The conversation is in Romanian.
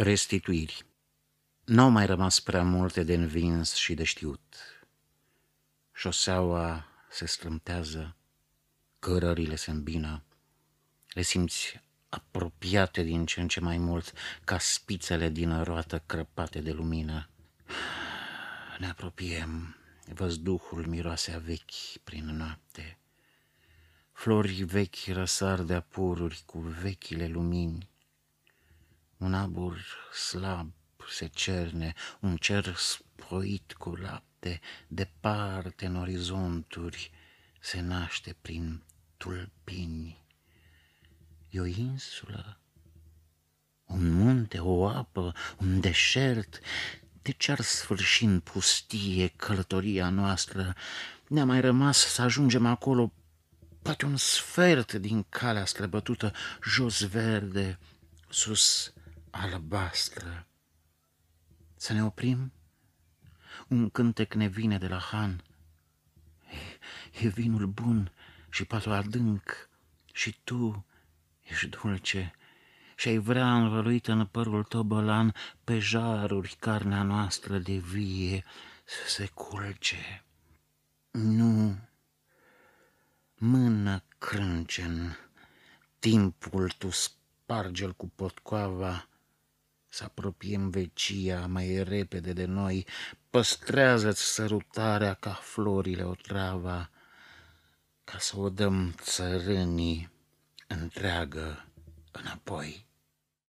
Restituiri N-au mai rămas prea multe de învins și de știut. Șoseaua se strâmtează, cărările se îmbină, le simți apropiate din ce în ce mai mult, ca spițele din roată crăpate de lumină. Ne apropiem, văzduhul miroase a vechi prin noapte. Flori vechi răsar de apururi cu vechile lumini. Un abur slab se cerne, un cer spoit cu lapte, departe în orizonturi, se naște prin tulpini. E o insulă, un munte, o apă, un deșert. De ce ar sfârși în pustie călătoria noastră? Ne-a mai rămas să ajungem acolo poate un sfert din calea străbătută, jos verde, sus albastră. Să ne oprim? Un cântec ne vine de la Han. E, e vinul bun și patul adânc și tu ești dulce și ai vrea învăluită în părul tău bălan pe jaruri carnea noastră de vie să se culce. Nu, mână crâncen, timpul tu spargel cu potcoava, să apropiem vecia mai repede de noi, păstrează-ți sărutarea ca florile o trava, ca să o dăm țărânii întreagă înapoi.